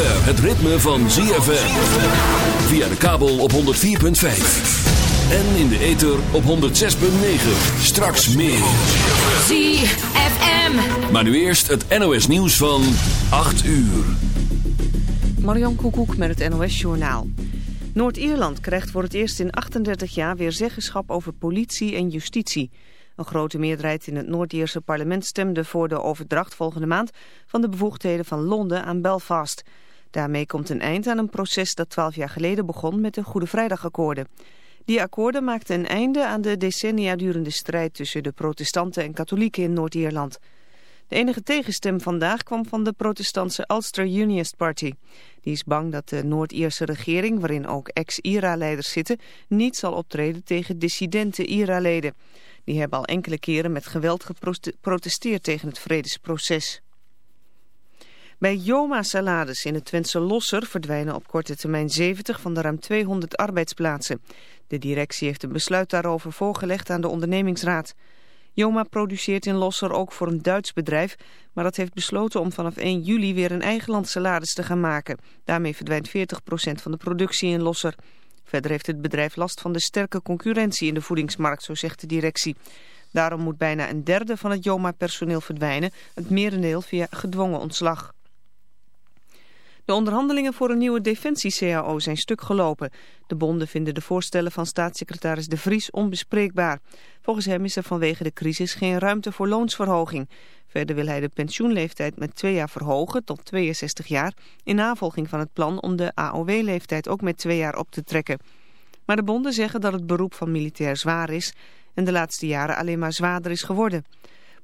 Het ritme van ZFM. Via de kabel op 104.5. En in de ether op 106.9. Straks meer. ZFM. Maar nu eerst het NOS nieuws van 8 uur. Marion Koekoek met het NOS Journaal. Noord-Ierland krijgt voor het eerst in 38 jaar weer zeggenschap over politie en justitie. Een grote meerderheid in het Noord-Ierse parlement stemde voor de overdracht volgende maand van de bevoegdheden van Londen aan Belfast. Daarmee komt een eind aan een proces dat 12 jaar geleden begon met de Goede Vrijdagakkoorden. Die akkoorden maakten een einde aan de decennia durende strijd tussen de protestanten en katholieken in Noord-Ierland. De enige tegenstem vandaag kwam van de protestantse Ulster Unionist Party. Die is bang dat de Noord-Ierse regering, waarin ook ex-IRA-leiders zitten, niet zal optreden tegen dissidente IRA-leden. Die hebben al enkele keren met geweld geprotesteerd tegen het vredesproces. Bij Joma Salades in het Twentse Losser verdwijnen op korte termijn 70 van de ruim 200 arbeidsplaatsen. De directie heeft een besluit daarover voorgelegd aan de ondernemingsraad. Joma produceert in Losser ook voor een Duits bedrijf, maar dat heeft besloten om vanaf 1 juli weer een eigen land salades te gaan maken. Daarmee verdwijnt 40% van de productie in Losser. Verder heeft het bedrijf last van de sterke concurrentie in de voedingsmarkt, zo zegt de directie. Daarom moet bijna een derde van het Joma-personeel verdwijnen, het merendeel via gedwongen ontslag. De onderhandelingen voor een nieuwe defensie-CAO zijn stuk gelopen. De bonden vinden de voorstellen van staatssecretaris De Vries onbespreekbaar. Volgens hem is er vanwege de crisis geen ruimte voor loonsverhoging. Verder wil hij de pensioenleeftijd met twee jaar verhogen tot 62 jaar... in navolging van het plan om de AOW-leeftijd ook met twee jaar op te trekken. Maar de bonden zeggen dat het beroep van militair zwaar is... en de laatste jaren alleen maar zwaarder is geworden...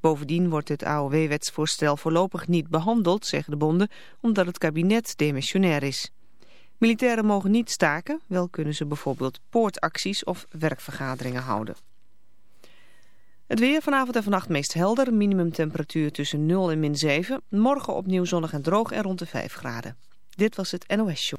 Bovendien wordt het AOW-wetsvoorstel voorlopig niet behandeld, zeggen de bonden, omdat het kabinet demissionair is. Militairen mogen niet staken, wel kunnen ze bijvoorbeeld poortacties of werkvergaderingen houden. Het weer vanavond en vannacht meest helder, minimumtemperatuur tussen 0 en min 7. Morgen opnieuw zonnig en droog en rond de 5 graden. Dit was het NOS Show.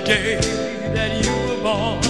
The day that you were born,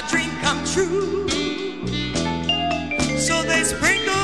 my dream come true. So they sprinkle.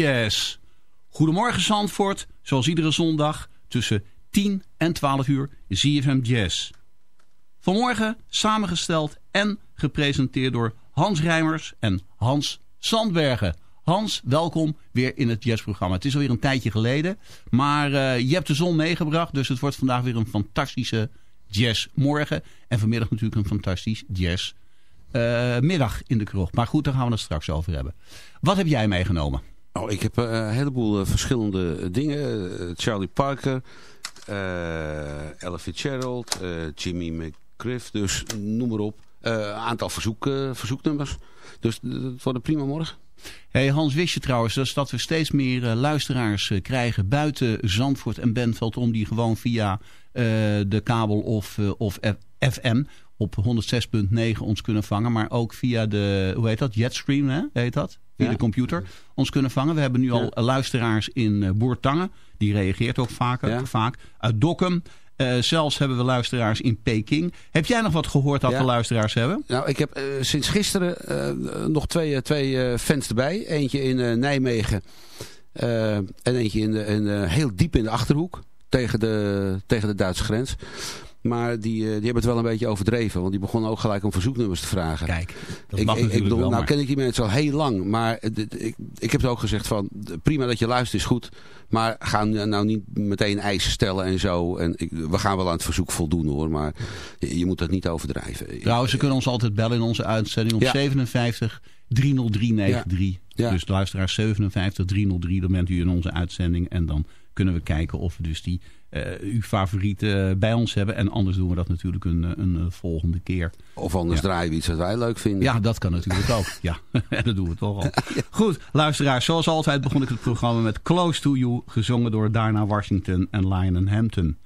Jazz. Goedemorgen Zandvoort, zoals iedere zondag tussen 10 en 12 uur ZFM Jazz. Vanmorgen samengesteld en gepresenteerd door Hans Rijmers en Hans Sandbergen. Hans, welkom weer in het jazzprogramma. Het is alweer een tijdje geleden, maar uh, je hebt de zon meegebracht, dus het wordt vandaag weer een fantastische jazzmorgen. En vanmiddag natuurlijk een fantastisch jazz uh, middag in de kroeg. Maar goed, daar gaan we het straks over hebben. Wat heb jij meegenomen? Oh, ik heb uh, een heleboel uh, verschillende dingen. Charlie Parker, Ella Fitzgerald, Jimmy McGriff, dus noem maar op. Een aantal verzoek, verzoeknummers. Dus het wordt prima morgen. Hey Hans, wist je trouwens dat we steeds meer luisteraars krijgen buiten Zandvoort en Benveld... om die gewoon via de kabel of, of FM op 106.9 ons kunnen vangen. Maar ook via de, hoe heet dat, Jetstream hè? heet dat? Via de computer ons kunnen vangen. We hebben nu al luisteraars in uh, Boertangen. Die reageert ook vaker, vaak. Uit Dokkum. Uh, zelfs hebben we luisteraars in Peking. Heb jij nog wat gehoord dat we luisteraars hebben? Nou, ik heb uh, sinds gisteren uh, nog twee, twee fans erbij. Eentje in Nijmegen en eentje in, de, in heel diep in de Achterhoek. Tegen de, tegen de Duitse grens. Maar die, eh, die hebben het wel een beetje overdreven. Want die begonnen ook gelijk om verzoeknummers te vragen. Kijk, dat mag ik, ik bedoel, Nou ken ik die mensen al heel lang. Maar ik, ik heb het ook gezegd van... Prima dat je luistert is goed. Maar ga nou niet meteen eisen stellen en zo. En ik, we gaan wel aan het verzoek voldoen hoor. Maar je, je moet dat niet overdrijven. Trouwens, ze kunnen ons altijd bellen in onze uitzending op 57 30393. Ja. Dus luisteraar 57 303. Dan bent u in onze uitzending. En dan kunnen we kijken of we dus die uh, uw favorieten eh, bij ons hebben. En anders doen we dat natuurlijk een, eh, een volgende keer. Of anders draaien we iets wat wij leuk vinden. Ja, dat kan natuurlijk ook. Ja, dat doen we toch al. Goed, luisteraars. Zoals altijd begon ik het programma met Close to You. Gezongen door Darna Washington en Lionel Hampton.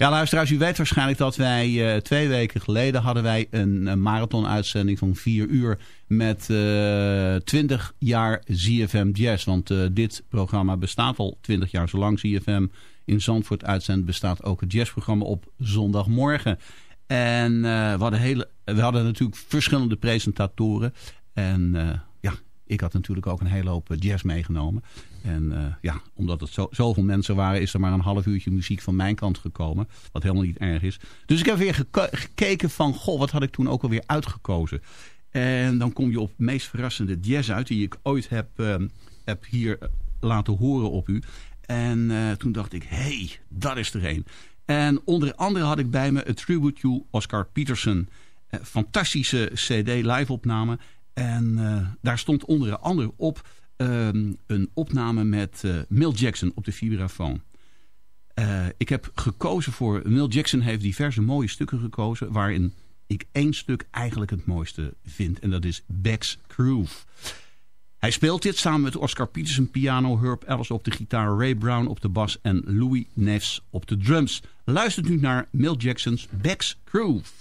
Ja, luisteraars, u weet waarschijnlijk dat wij uh, twee weken geleden hadden wij een, een marathon-uitzending van vier uur met uh, 20 jaar ZFM Jazz. Want uh, dit programma bestaat al 20 jaar, zolang ZFM in Zandvoort uitzendt, bestaat ook het jazzprogramma op zondagmorgen. En uh, we, hadden hele, we hadden natuurlijk verschillende presentatoren. En uh, ja, ik had natuurlijk ook een hele hoop jazz meegenomen. En ja, omdat het zo, zoveel mensen waren, is er maar een half uurtje muziek van mijn kant gekomen. Wat helemaal niet erg is. Dus ik heb weer gekeken van, goh, wat had ik toen ook alweer uitgekozen. En dan kom je op het meest verrassende jazz uit die ik ooit heb, heb hier laten horen op u. En uh, toen dacht ik, hey, dat is er een. En onder andere had ik bij me A Tribute to Oscar Peterson. Uh, fantastische cd, live opname. En uh, daar stond onder andere op ehm, een opname met Mill Jackson op de vibrafoon. Ik heb gekozen voor... Mill Jackson heeft diverse mooie stukken gekozen... waarin ik één stuk eigenlijk het mooiste vind. En dat is Beck's Groove. Hij speelt dit samen met Oscar Peterson piano, Herb Ellis op de gitaar, Ray Brown op de bas en Louis Neves op de drums. Luistert nu naar Mill Jackson's Beck's Groove.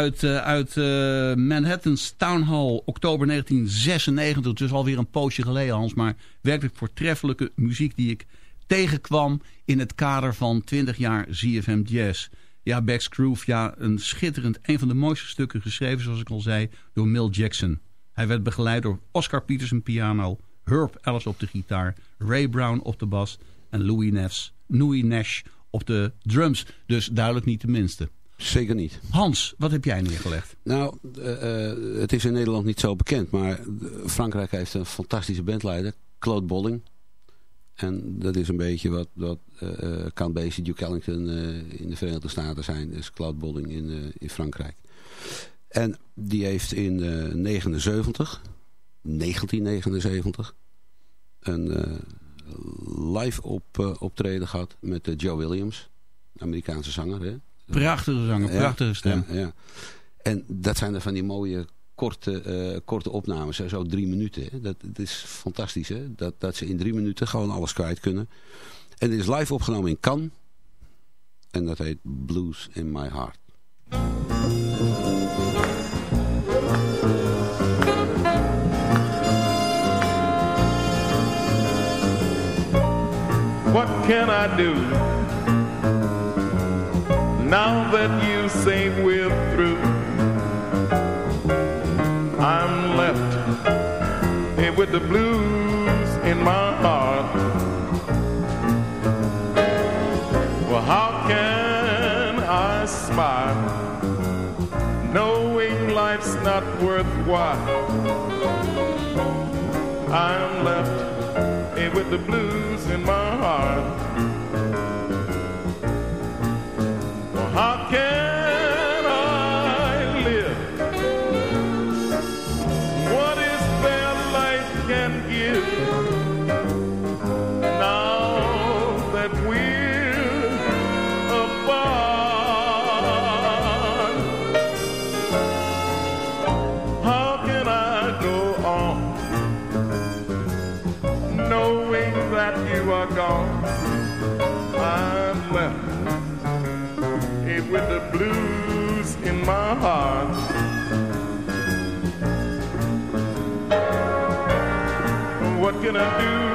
Uit, uh, uit uh, Manhattan's Town Hall, oktober 1996. Dus alweer een poosje geleden, Hans. Maar werkelijk voortreffelijke muziek die ik tegenkwam in het kader van 20 jaar ZFM Jazz. Ja, Bex Groove, ja, een schitterend, een van de mooiste stukken geschreven, zoals ik al zei, door Mill Jackson. Hij werd begeleid door Oscar Peterson piano, Herb Ellis op de gitaar, Ray Brown op de bas en Louis Nash, Louis Nash op de drums. Dus duidelijk niet de minste. Zeker niet. Hans, wat heb jij neergelegd? Nou, uh, het is in Nederland niet zo bekend, maar Frankrijk heeft een fantastische bandleider, Claude Bolling. En dat is een beetje wat, wat uh, Count Basie, Duke Ellington in de Verenigde Staten zijn. Dus Claude Bolling in, in Frankrijk. En die heeft in 79, 1979, een live op, optreden gehad met Joe Williams. Amerikaanse zanger, hè? Prachtige zanger, prachtige stem. Ja, ja. En dat zijn er van die mooie korte, uh, korte opnames, zo drie minuten. Hè. Dat, dat, is fantastisch, hè? Dat, dat ze in drie minuten gewoon alles kwijt kunnen. En dit is live opgenomen in Cannes. En dat heet Blues in My Heart. What can I do? Now that you say we're through, I'm left with the blues in my heart. Well, how can I smile knowing life's not worthwhile? I'm left with the blues in my heart. הקר my heart. What can I do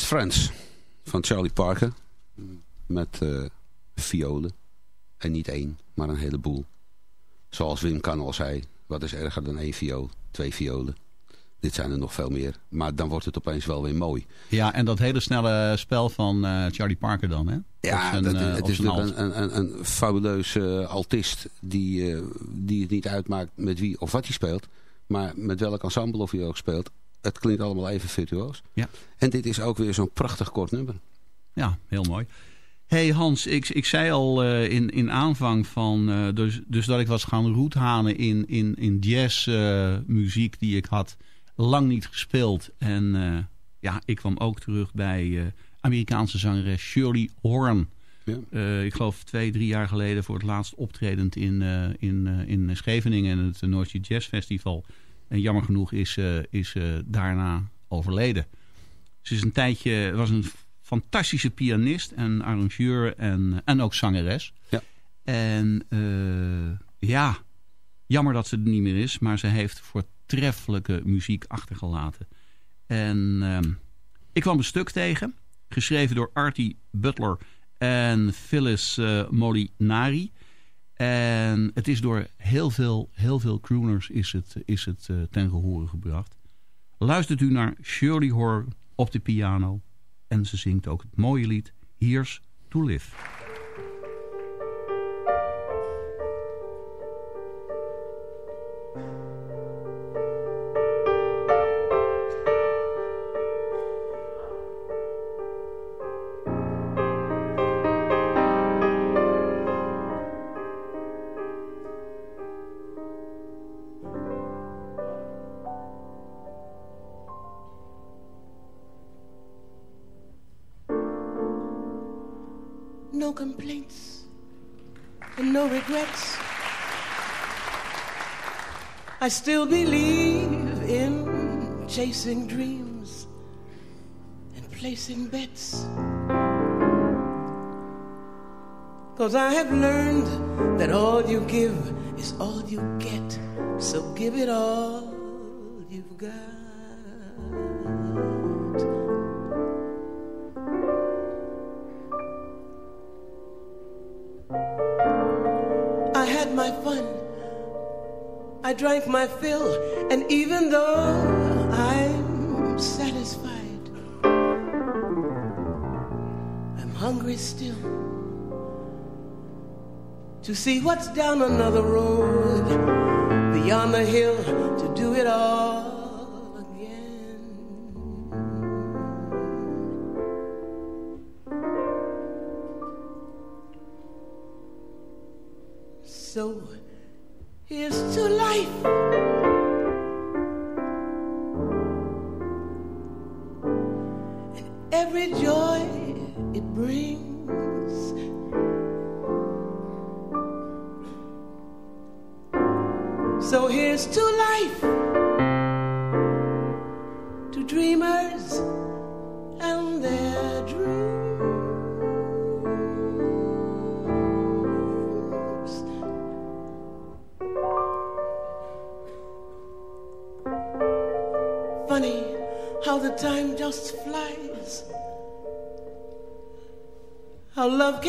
Just Friends van Charlie Parker. Met uh, violen. En niet één, maar een heleboel. Zoals Wim kan al zei, wat is erger dan één viool? Twee violen. Dit zijn er nog veel meer. Maar dan wordt het opeens wel weer mooi. Ja, en dat hele snelle spel van uh, Charlie Parker dan, hè? Ja, zijn, dat, uh, het is natuurlijk een, een, een fabuleus uh, altist die, die het niet uitmaakt met wie of wat hij speelt. Maar met welk ensemble of hij ook speelt. Het klinkt allemaal even virtuoos. Ja. En dit is ook weer zo'n prachtig kort nummer. Ja, heel mooi. hey Hans, ik, ik zei al uh, in, in aanvang van... Uh, dus, dus dat ik was gaan roethanen in, in, in jazzmuziek uh, die ik had lang niet gespeeld. En ja, ik kwam ook terug bij Amerikaanse zangeres Shirley Horn. Ja. ik geloof twee, drie jaar geleden voor het laatst optredend in, in, in Scheveningen... en het Noordje Jazz Festival... En jammer genoeg is, uh, is uh, daarna overleden. Ze is een tijdje, was een fantastische pianist en arrangeur en, en ook zangeres. Ja. En uh, ja, jammer dat ze er niet meer is, maar ze heeft voortreffelijke muziek achtergelaten. En ik kwam een stuk tegen, geschreven door Artie Butler en Phyllis Molinari. En het is door heel veel, heel veel crooners is het, is het uh, ten gehore gebracht. Luistert u naar Shirley Horn op de piano. En ze zingt ook het mooie lied Here's to Live. Still believe in chasing dreams and placing bets. Cause I have learned that all you give is all you get. So give it all you've got. I drank my fill, and even though I'm satisfied, I'm hungry still to see what's down another road beyond the hill to do it all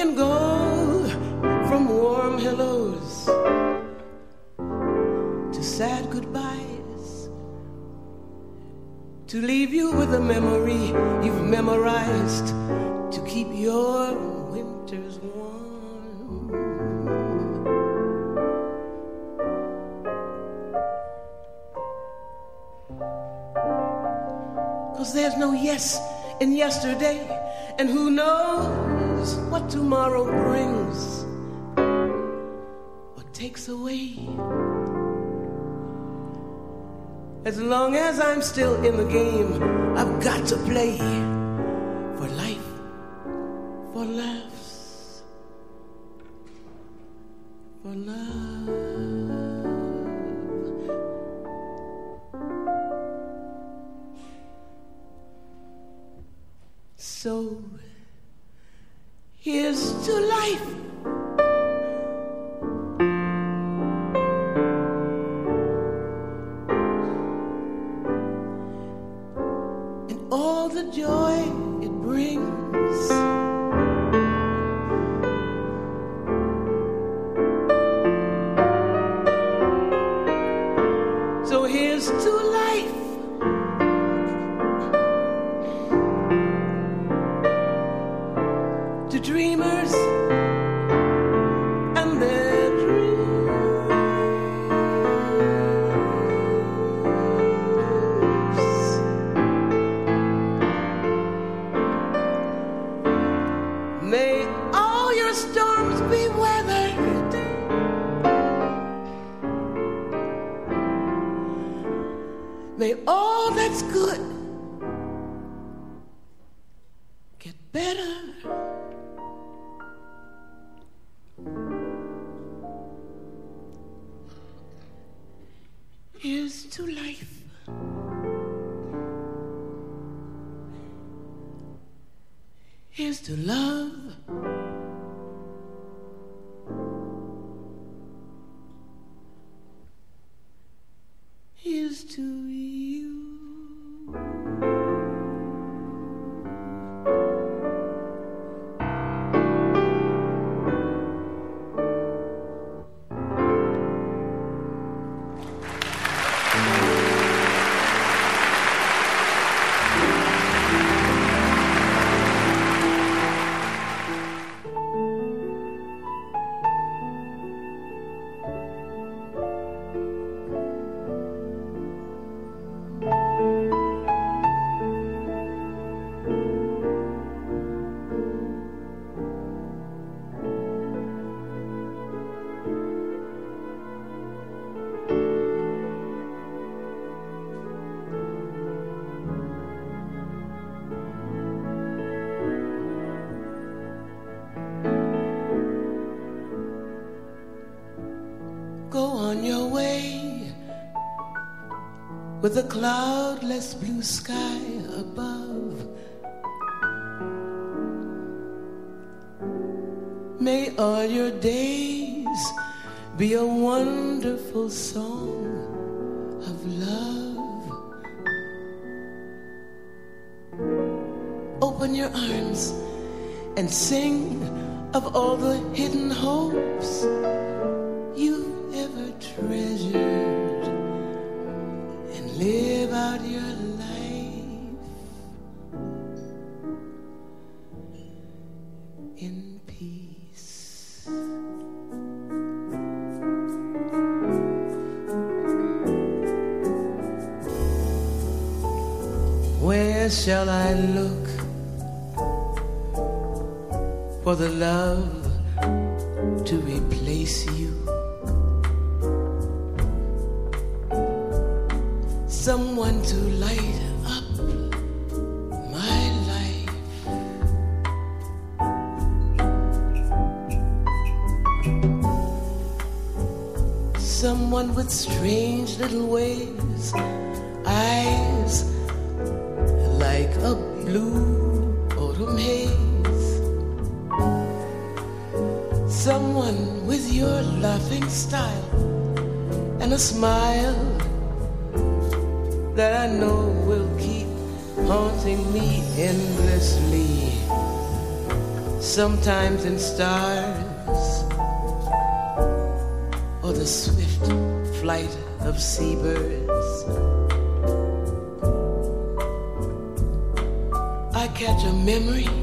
can go takes away. As long as I'm still in the game, I've got to play for life, for laughs, for love. With a cloudless blue sky above. May all your days be a wonderful song of love. Open your arms and sing of all the hidden hopes replace you? someone to light up my life. Someone with strange little ways, eyes like a blue autumn haze. Someone your laughing style and a smile that I know will keep haunting me endlessly. Sometimes in stars or the swift flight of seabirds. I catch a memory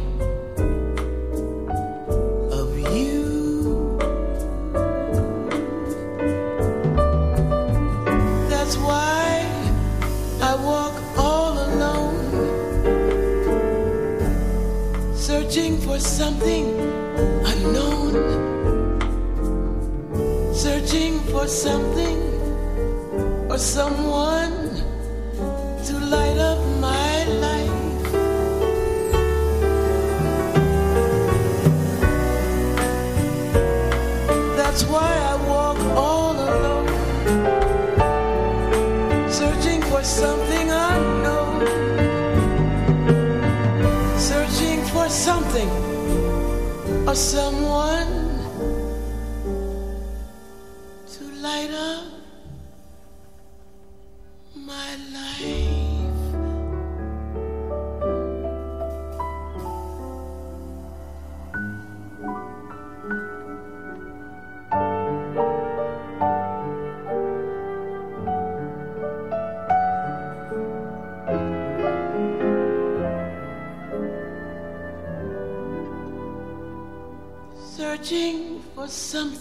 something.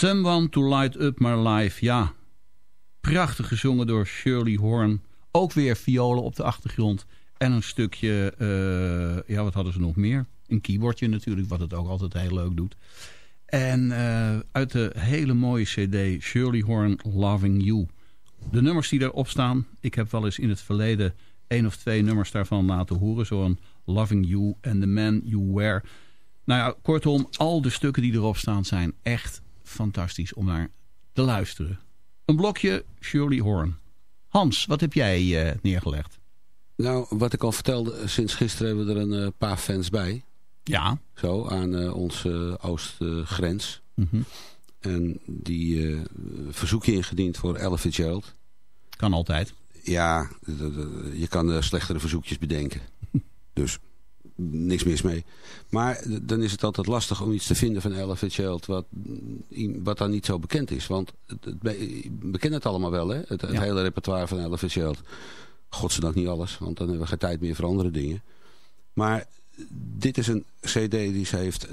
Someone to Light Up My Life, ja. Prachtig gezongen door Shirley Horn. Ook weer violen op de achtergrond. En een stukje, uh, ja wat hadden ze nog meer? Een keyboardje natuurlijk, wat het ook altijd heel leuk doet. En uh, uit de hele mooie cd Shirley Horn Loving You. De nummers die daarop staan, ik heb wel eens in het verleden één of twee nummers daarvan laten horen. Zo'n Loving You and The Man You Wear. Nou ja, kortom, al de stukken die erop staan zijn echt fantastisch om naar te luisteren. Een blokje Shirley Horn. Hans, wat heb jij uh, neergelegd? Nou, wat ik al vertelde, sinds gisteren hebben we er een uh, paar fans bij. Ja. Zo, aan uh, onze oostgrens. Mm -hmm. En die verzoek je ingediend voor Ella Fitzgerald. Kan altijd. Ja, je kan slechtere verzoekjes bedenken. dus niks mis mee. Maar dan is het altijd lastig om iets te vinden van Ella Fitzgerald wat, wat dan niet zo bekend is. Want we kennen het allemaal wel, hè? Het, het ja. hele repertoire van Ella Fitzgerald. Godzijdank niet alles, want dan hebben we geen tijd meer voor andere dingen. Maar dit is een cd die ze heeft...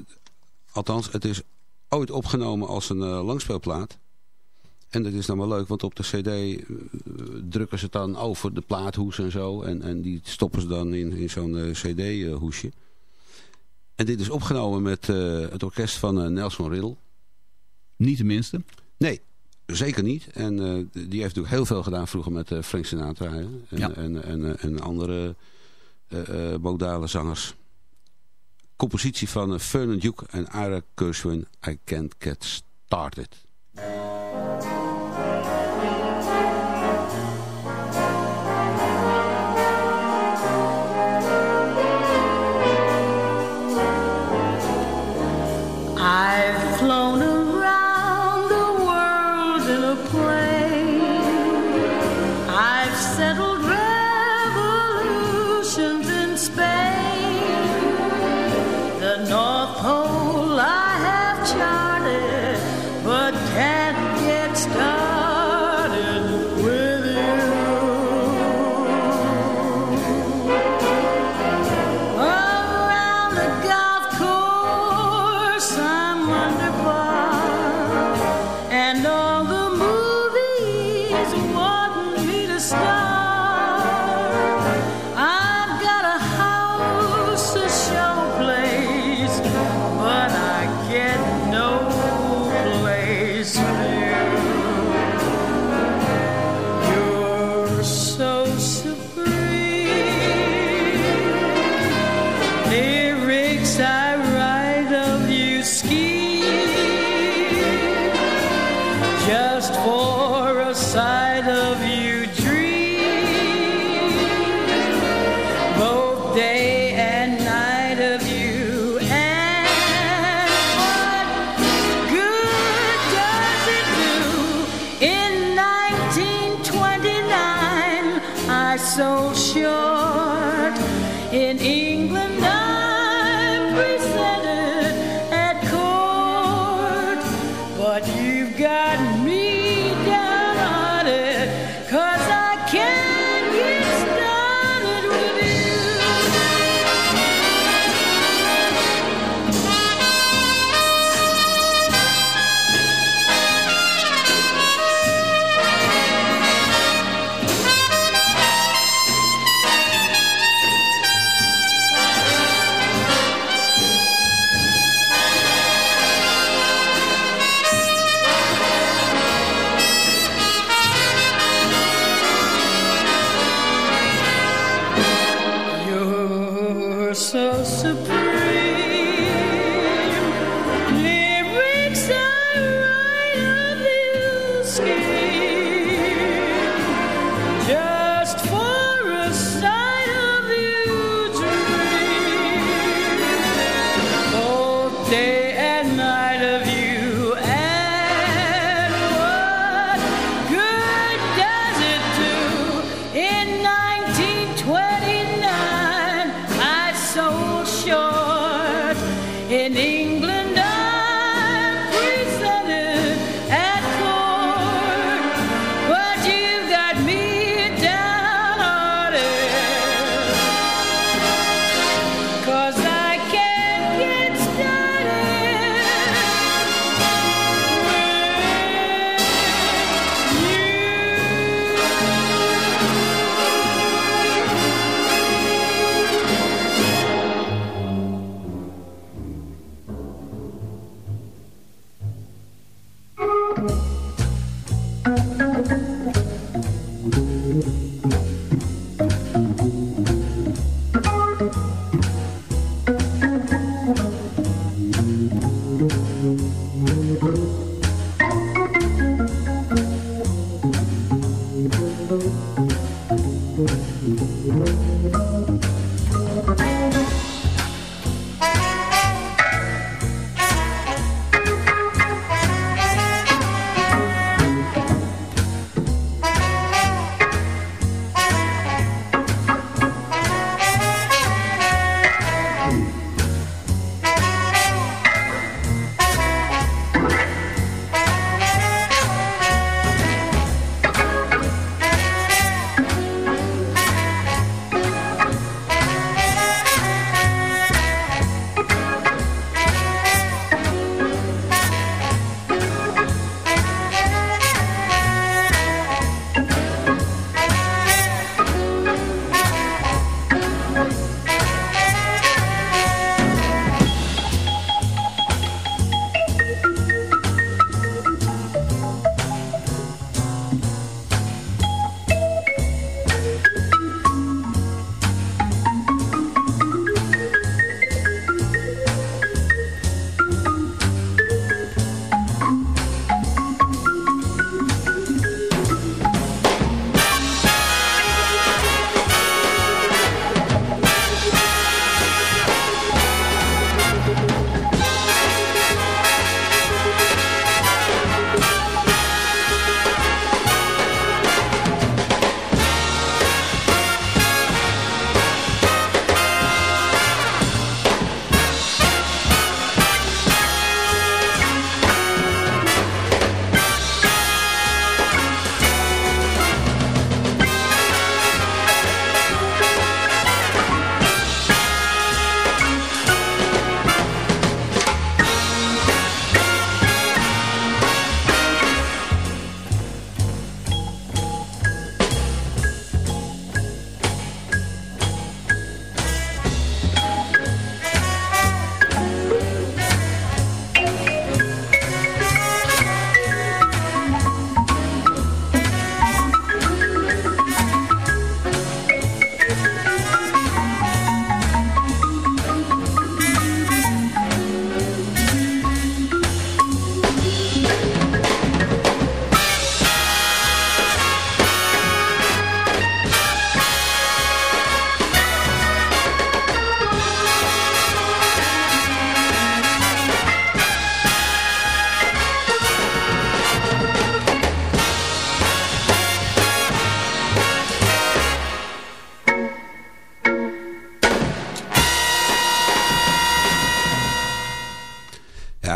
Althans, het is ooit opgenomen als een uh, langspeelplaat. En dat is dan wel leuk, want op de cd uh, drukken ze het dan over de plaathoes en zo. En, en die stoppen ze dan in, in zo'n uh, cd-hoesje. En dit is opgenomen met uh, het orkest van Nelson Riddle. Niet de minste? Nee, zeker niet. En die heeft natuurlijk heel veel gedaan vroeger met Frank Sinatra. Hè? En, ja. en, en, en, andere modale zangers. Compositie van Vernon Duke en Ira Gershwin. I Can't Get Started.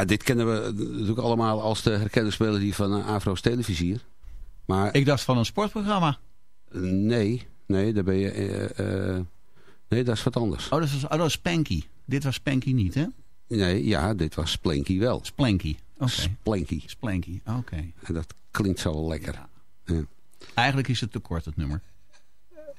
Ja, dit kennen we natuurlijk allemaal als de herkende speler die van uh, Afro's Televisier. Maar Ik dacht van een sportprogramma. nee, nee, daar ben je... eh, eh, nee, dat is wat anders. Oh, dat was, oh, dat was Spanky. Dit was Spanky niet, hè? Nee, ja, dit was Splanky wel. Splanky. Oké. Splanky. Splanky, oké. En dat klinkt zo lekker. Ja. Eigenlijk is het te kort, het nummer.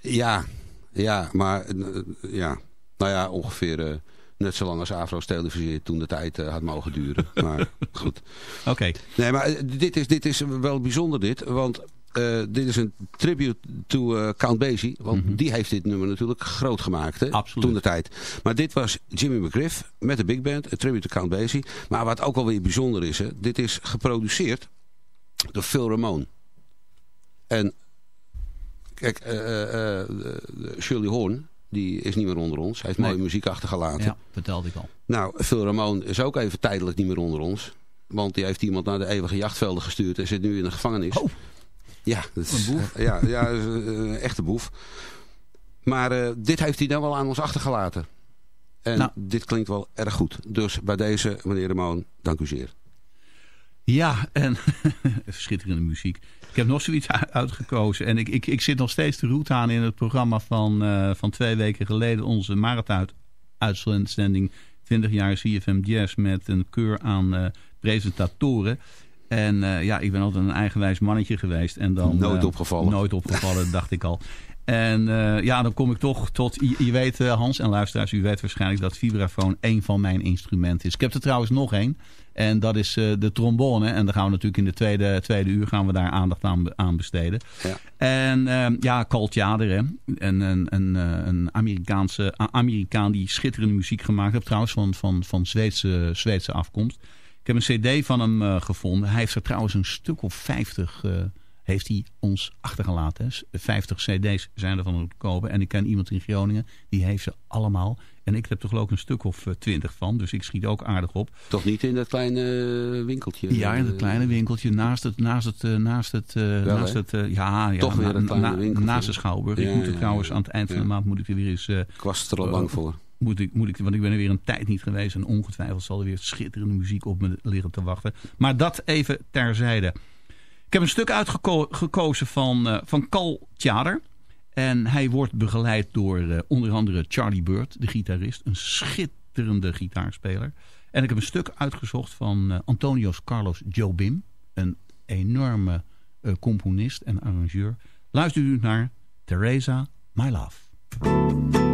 Ja, ja, maar eh, ja, nou ja, ongeveer eh, net zo lang als Afro's televisie toen de tijd eh, had mogen duren. Maar goed. Oké. Nee, maar eh, dit is, dit is wel bijzonder dit, want eh, dit is een tribute to Count Basie. Want die heeft dit nummer natuurlijk groot gemaakt hè, Absoluut. toen de tijd. Maar dit was Jimmy McGriff met de big band, een tribute to Count Basie. Maar wat ook alweer bijzonder is, hè, dit is geproduceerd door Phil Ramone. En kijk, eh, Shirley Horn, die is niet meer onder ons. Hij heeft Nee. mooie muziek achtergelaten. Ja, vertelde ik al. Nou, Phil Ramone is ook even tijdelijk niet meer onder ons. Want die heeft iemand naar de eeuwige jachtvelden gestuurd en zit nu in de gevangenis. Oh. Ja, dat is, Een boef. Ja, ja is, eh, een echte boef. Maar eh, dit heeft hij dan wel aan ons achtergelaten. En Nou. dit klinkt wel erg goed. Dus bij deze, meneer de Moon, dank u zeer. Ja, en schitterende muziek. Ik heb nog zoiets uitgekozen. En ik, ik, ik zit nog steeds de route aan in het programma van, eh, van twee weken geleden. Onze marathon-uitzending 20 jaar CFM Jazz met een keur aan eh, presentatoren. En eh, ja, ik ben altijd een eigenwijs mannetje geweest. En dan, Nooit opgevallen. Nooit opgevallen, dacht ik al. En eh, ja, dan kom ik toch tot... Je, je weet, eh, Hans en luisteraars, u weet waarschijnlijk dat vibrafoon één van mijn instrumenten is. Ik heb er trouwens nog één. En dat is eh, de trombone. En daar gaan we natuurlijk in de tweede, tweede uur gaan we daar aandacht aan, aan besteden. Ja. En eh, ja, Colt Jader, hè. Een, een, een, een Amerikaanse, Amerikaan die schitterende muziek gemaakt heeft. Trouwens van, van, van Zweedse, Zweedse afkomst. Ik heb een cd van hem gevonden. Hij heeft er trouwens een stuk of 50 eh, heeft hij ons achtergelaten. hè. 50 cd's zijn er van te kopen. En ik ken iemand in Groningen, die heeft ze allemaal. En ik heb er geloof ik een stuk of eh, 20 van. Dus ik schiet ook aardig op. Toch niet in dat kleine eh, winkeltje? Ja, in het eh, kleine winkeltje naast het, naast het, eh, naast het, Wel, naast het, ja, ja, Toch weer een kleine winkeltje. naast de Schouwburg. Ja, ik moet er ja, trouwens ja. aan het eind van de maand moet ik er weer eens, Ik was er al bang voor. moet ik, moet ik, want ik ben er weer een tijd niet geweest en ongetwijfeld zal er weer schitterende muziek op me liggen te wachten. Maar dat even terzijde. Ik heb een stuk uitgekozen van, eh, van Cal Tjader. En hij wordt begeleid door eh, onder andere Charlie Bird, de gitarist. Een schitterende gitaarspeler. En ik heb een stuk uitgezocht van eh, Antonios Carlos Jobim. Een enorme componist en arrangeur. Luister u naar Teresa, My Love.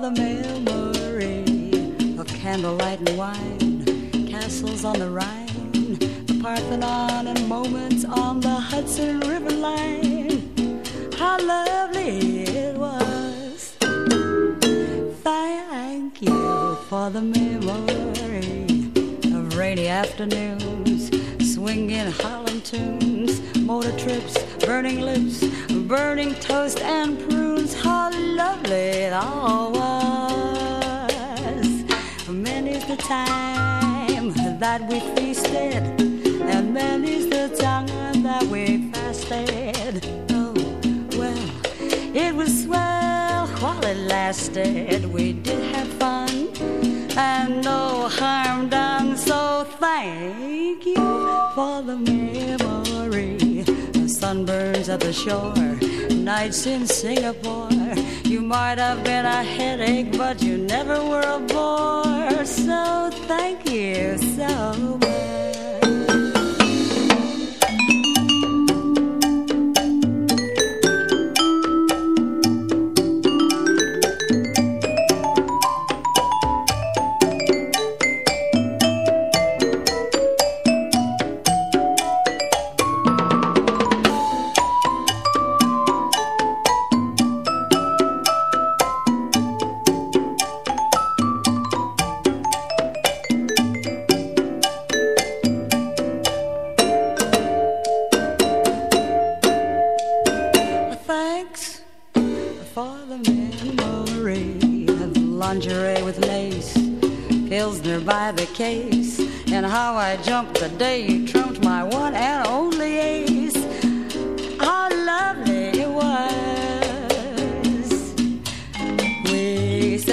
The memory of candlelight and wine, castles on the Rhine, the Parthenon, and moments on the Hudson River line. How lovely it was. Thank you for the memory of rainy afternoons, swinging Harlem tunes, motor trips, burning lips, burning toast and prunes. How lovely it all was. Many's the time that we feasted, and many's the time that we fasted. Oh, well, it was swell while it lasted. We did have fun and no harm done. So thank you for the memory. Sunburns at the shore, nights in Singapore. You might have been a headache, but you never were a bore. So thank you so much.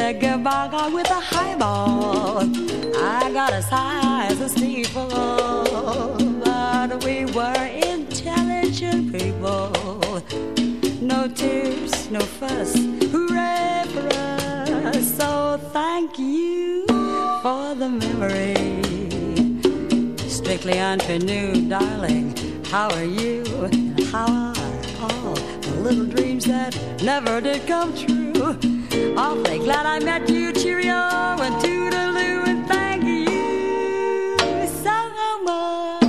Said goodbye with a highball. I got as high as a steeple, but we were intelligent people. No tears, no fuss, hooray for us. So thank you for the memory. Strictly unrenewed, darling. How are you? How are all the little dreams that never did come true? Awfully glad I met you. Cheerio and toodaloo and thank you so much.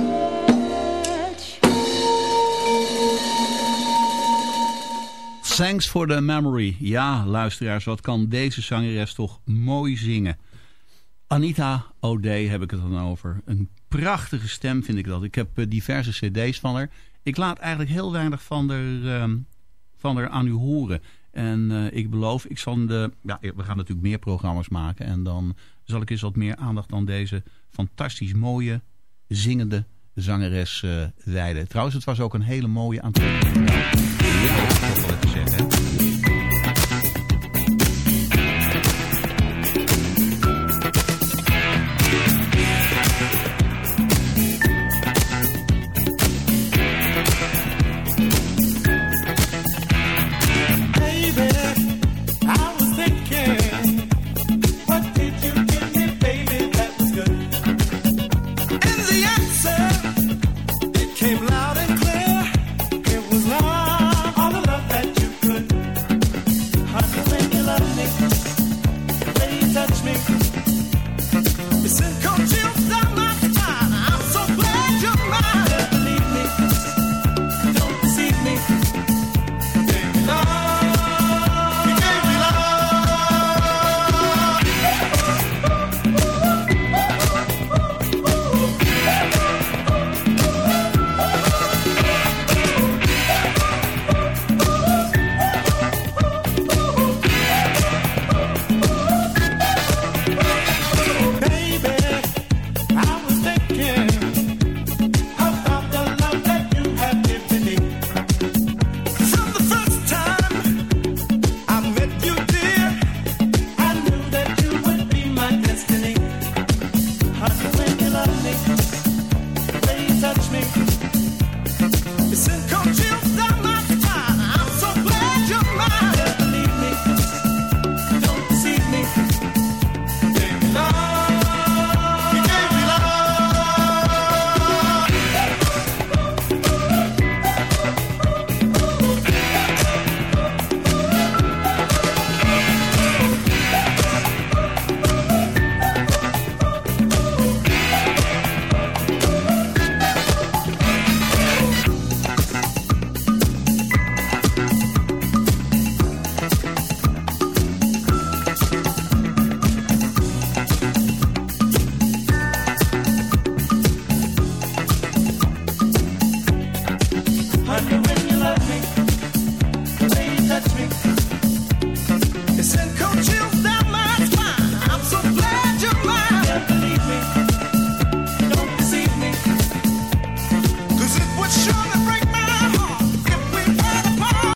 Thanks for the memory. Ja, luisteraars, wat kan deze zangeres toch mooi zingen. Anita O'Day heb ik het dan over. Een prachtige stem vind ik dat. Ik heb eh, diverse cd's van haar. Ik laat eigenlijk heel weinig van haar, ehm, van haar aan u horen. En eh, ik beloof, ik zal de, ja, we gaan natuurlijk meer programma's maken. En dan zal ik eens wat meer aandacht aan deze fantastisch mooie, zingende zangeres eh wijden. Trouwens, het was ook een hele mooie